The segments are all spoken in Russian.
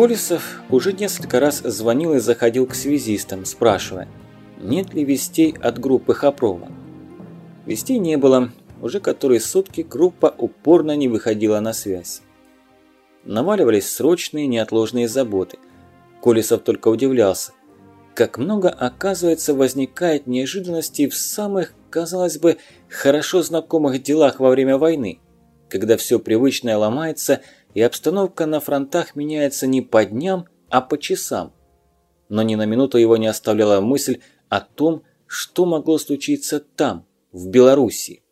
Колесов уже несколько раз звонил и заходил к связистам, спрашивая, нет ли вестей от группы Хопрова. Вестей не было, уже которые сутки группа упорно не выходила на связь. Наваливались срочные неотложные заботы. Колесов только удивлялся, как много, оказывается, возникает неожиданностей в самых, казалось бы, хорошо знакомых делах во время войны, когда все привычное ломается и обстановка на фронтах меняется не по дням, а по часам. Но ни на минуту его не оставляла мысль о том, что могло случиться там, в Белоруссии.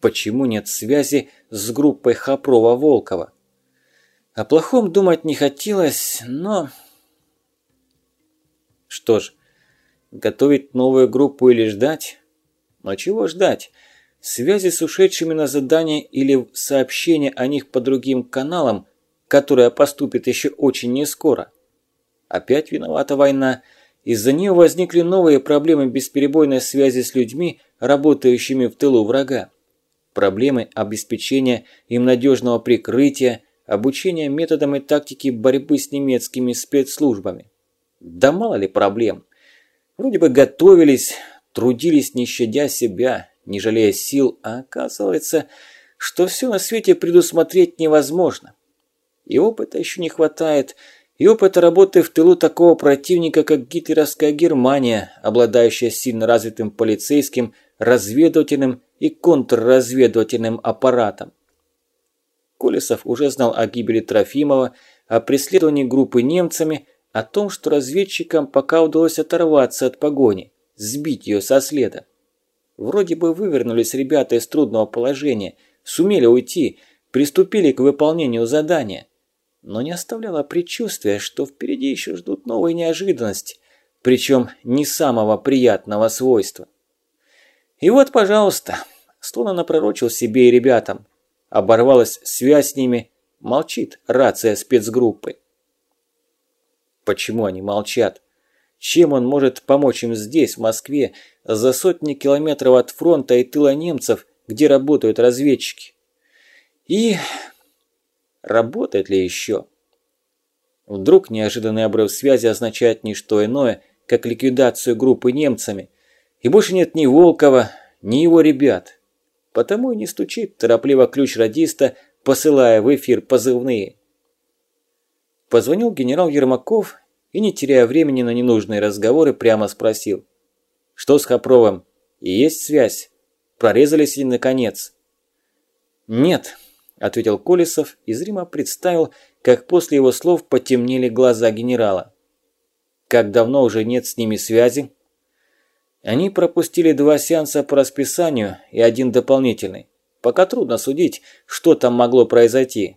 Почему нет связи с группой Хопрова-Волкова? О плохом думать не хотелось, но... Что ж, готовить новую группу или ждать? Но чего ждать? Связи с ушедшими на задание или сообщения о них по другим каналам, которая поступит еще очень нескоро. Опять виновата война. Из-за нее возникли новые проблемы бесперебойной связи с людьми, работающими в тылу врага проблемы обеспечения им надежного прикрытия, обучения методам и тактике борьбы с немецкими спецслужбами. Да мало ли проблем. Вроде бы готовились, трудились не щадя себя, не жалея сил, а оказывается, что все на свете предусмотреть невозможно. И опыта еще не хватает, и опыта работы в тылу такого противника, как гитлеровская Германия, обладающая сильно развитым полицейским, разведывательным и контрразведывательным аппаратом. Колесов уже знал о гибели Трофимова, о преследовании группы немцами, о том, что разведчикам пока удалось оторваться от погони, сбить ее со следа. Вроде бы вывернулись ребята из трудного положения, сумели уйти, приступили к выполнению задания. Но не оставляло предчувствия, что впереди еще ждут новые неожиданности, причем не самого приятного свойства. И вот, пожалуйста, словно напророчил себе и ребятам. Оборвалась связь с ними, молчит рация спецгруппы. Почему они молчат? Чем он может помочь им здесь, в Москве, за сотни километров от фронта и тыла немцев, где работают разведчики? И работает ли еще? Вдруг неожиданный обрыв связи означает не что иное, как ликвидацию группы немцами – и больше нет ни Волкова, ни его ребят. Потому и не стучит торопливо ключ радиста, посылая в эфир позывные. Позвонил генерал Ермаков и, не теряя времени на ненужные разговоры, прямо спросил. «Что с Хопровым? И есть связь? Прорезались ли наконец?» «Нет», – ответил Колесов и зримо представил, как после его слов потемнели глаза генерала. «Как давно уже нет с ними связи?» Они пропустили два сеанса по расписанию и один дополнительный. Пока трудно судить, что там могло произойти.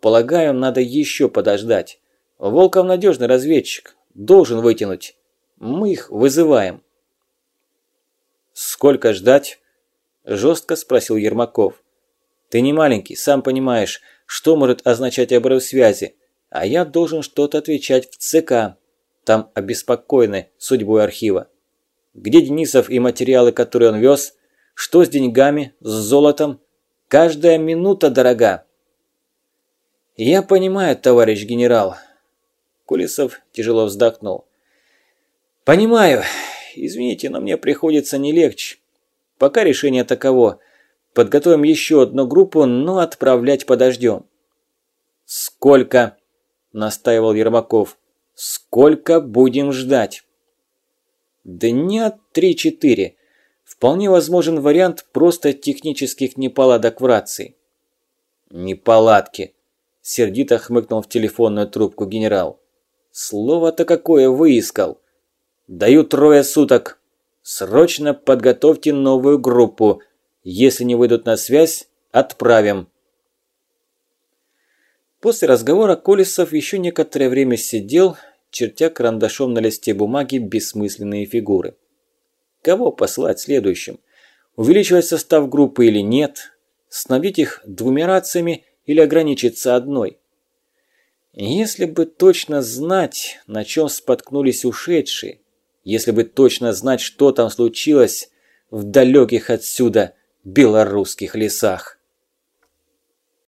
Полагаю, надо еще подождать. Волков надежный разведчик, должен вытянуть. Мы их вызываем. «Сколько ждать?» – жестко спросил Ермаков. «Ты не маленький, сам понимаешь, что может означать обрыв связи, а я должен что-то отвечать в ЦК. Там обеспокоены судьбой архива. Где Денисов и материалы, которые он вез? Что с деньгами, с золотом? Каждая минута дорога. Я понимаю, товарищ генерал. Кулисов тяжело вздохнул. Понимаю. Извините, но мне приходится не легче. Пока решение таково. Подготовим еще одну группу, но отправлять подождем. Сколько? Настаивал Ермаков. Сколько будем ждать? Дня 3-4. Вполне возможен вариант просто технических неполадок в рации. Неполадки. Сердито хмыкнул в телефонную трубку генерал. Слово-то какое выискал. Даю трое суток. Срочно подготовьте новую группу. Если не выйдут на связь, отправим. После разговора Колесов еще некоторое время сидел, чертя карандашом на листе бумаги бессмысленные фигуры. Кого послать следующим? Увеличивать состав группы или нет? Снабдить их двумя рациями или ограничиться одной? Если бы точно знать, на чем споткнулись ушедшие, если бы точно знать, что там случилось в далеких отсюда белорусских лесах.